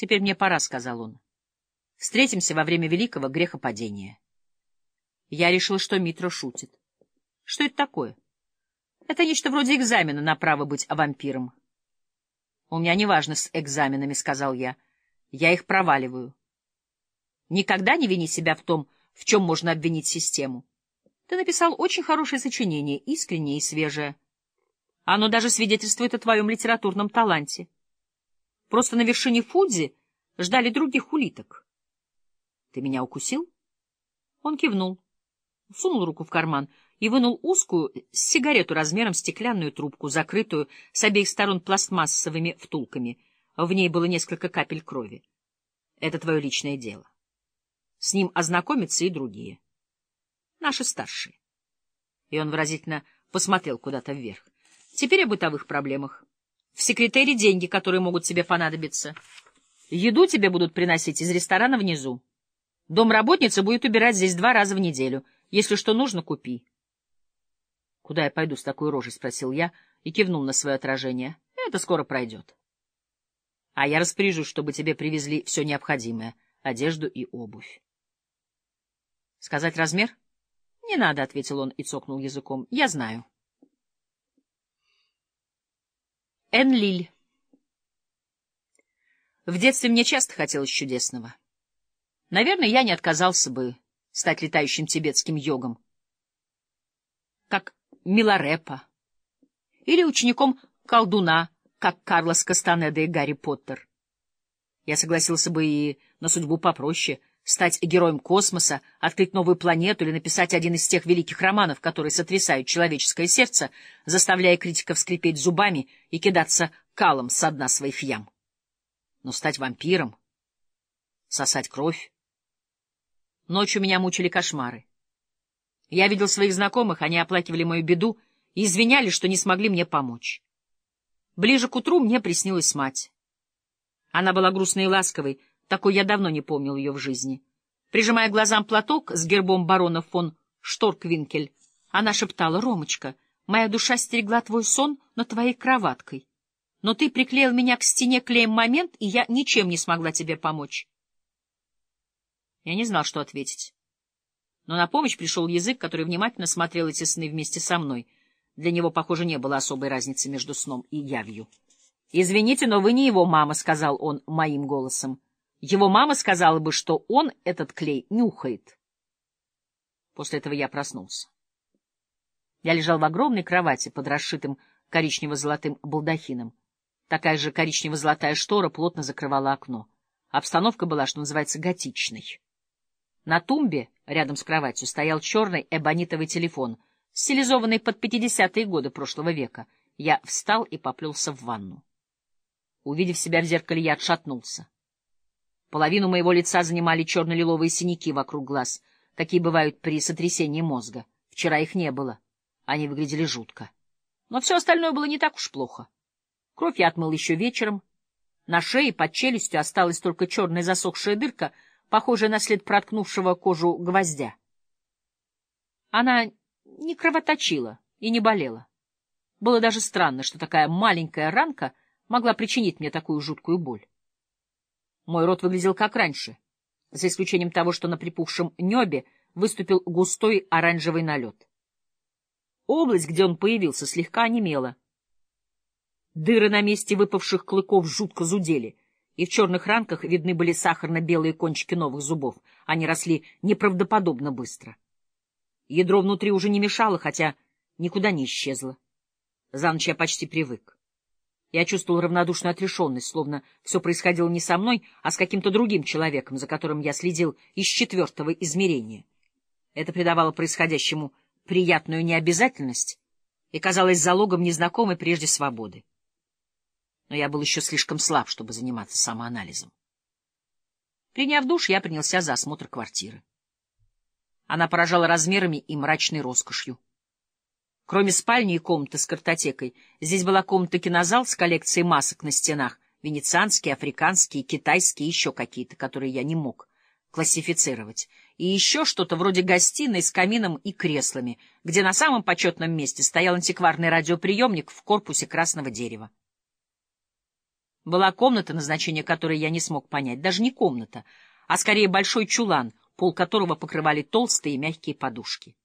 «Теперь мне пора», — сказал он. «Встретимся во время великого грехопадения». Я решил, что Митро шутит. «Что это такое?» «Это нечто вроде экзамена на право быть вампиром». «У меня неважно с экзаменами», — сказал я. «Я их проваливаю». «Никогда не вини себя в том, в чем можно обвинить систему. Ты написал очень хорошее сочинение, искреннее и свежее. Оно даже свидетельствует о твоем литературном таланте». Просто на вершине Фудзи ждали других улиток. — Ты меня укусил? Он кивнул, сунул руку в карман и вынул узкую сигарету размером стеклянную трубку, закрытую с обеих сторон пластмассовыми втулками. В ней было несколько капель крови. Это твое личное дело. С ним ознакомятся и другие. Наши старшие. И он выразительно посмотрел куда-то вверх. Теперь о бытовых проблемах. В секретаре деньги, которые могут тебе понадобиться. Еду тебе будут приносить из ресторана внизу. Домработница будет убирать здесь два раза в неделю. Если что нужно, купи. — Куда я пойду с такой рожей? — спросил я и кивнул на свое отражение. — Это скоро пройдет. — А я распоряжусь, чтобы тебе привезли все необходимое — одежду и обувь. — Сказать размер? — Не надо, — ответил он и цокнул языком. — Я знаю. Энлиль. В детстве мне часто хотелось чудесного. Наверное, я не отказался бы стать летающим тибетским йогом, как Миларепа, или учеником колдуна, как Карлос Кастанеда и Гарри Поттер. Я согласился бы и на судьбу попроще — стать героем космоса, открыть новую планету или написать один из тех великих романов, которые сотрясают человеческое сердце, заставляя критиков скрипеть зубами и кидаться калом со дна своих ям. Но стать вампиром, сосать кровь. Ночью меня мучили кошмары. Я видел своих знакомых, они оплакивали мою беду и извинялись, что не смогли мне помочь. Ближе к утру мне приснилась мать. Она была грустной и ласковой, такой я давно не помнил ее в жизни. Прижимая глазам платок с гербом барона фон Шторквинкель, она шептала, «Ромочка, моя душа стерегла твой сон над твоей кроваткой. Но ты приклеил меня к стене клеем момент, и я ничем не смогла тебе помочь». Я не знал, что ответить. Но на помощь пришел язык, который внимательно смотрел эти сны вместе со мной. Для него, похоже, не было особой разницы между сном и явью. «Извините, но вы не его мама», — сказал он моим голосом. Его мама сказала бы, что он этот клей нюхает. После этого я проснулся. Я лежал в огромной кровати под расшитым коричнево-золотым балдахином. Такая же коричнево-золотая штора плотно закрывала окно. Обстановка была, что называется, готичной. На тумбе рядом с кроватью стоял черный эбонитовый телефон, стилизованный под 50-е годы прошлого века. Я встал и поплелся в ванну. Увидев себя в зеркале, я отшатнулся. Половину моего лица занимали черно-лиловые синяки вокруг глаз, какие бывают при сотрясении мозга. Вчера их не было. Они выглядели жутко. Но все остальное было не так уж плохо. Кровь я отмыл еще вечером. На шее под челюстью осталась только черная засохшая дырка, похожая на след проткнувшего кожу гвоздя. Она не кровоточила и не болела. Было даже странно, что такая маленькая ранка могла причинить мне такую жуткую боль. Мой рот выглядел как раньше, за исключением того, что на припухшем небе выступил густой оранжевый налет. Область, где он появился, слегка онемела. Дыры на месте выпавших клыков жутко зудели, и в черных ранках видны были сахарно-белые кончики новых зубов. Они росли неправдоподобно быстро. Ядро внутри уже не мешало, хотя никуда не исчезло. За ночь я почти привык. Я чувствовал равнодушную отрешенность, словно все происходило не со мной, а с каким-то другим человеком, за которым я следил из четвертого измерения. Это придавало происходящему приятную необязательность и казалось залогом незнакомой прежде свободы. Но я был еще слишком слаб, чтобы заниматься самоанализом. Приняв душ, я принялся за осмотр квартиры. Она поражала размерами и мрачной роскошью. Кроме спальни и комнаты с картотекой, здесь была комната-кинозал с коллекцией масок на стенах, венецианские, африканские, китайские еще какие-то, которые я не мог классифицировать, и еще что-то вроде гостиной с камином и креслами, где на самом почетном месте стоял антикварный радиоприемник в корпусе красного дерева. Была комната, назначение которой я не смог понять. Даже не комната, а скорее большой чулан, пол которого покрывали толстые мягкие подушки.